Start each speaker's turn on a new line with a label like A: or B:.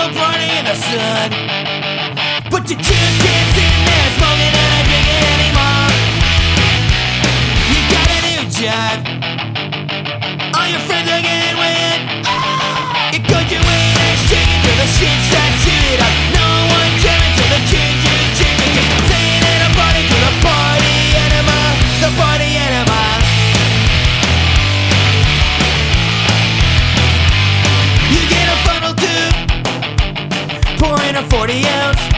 A: little party in the sun. But you just can't sit there smoking and not drinking anymore. You got a new job. All your friends are getting with. a 40 ounce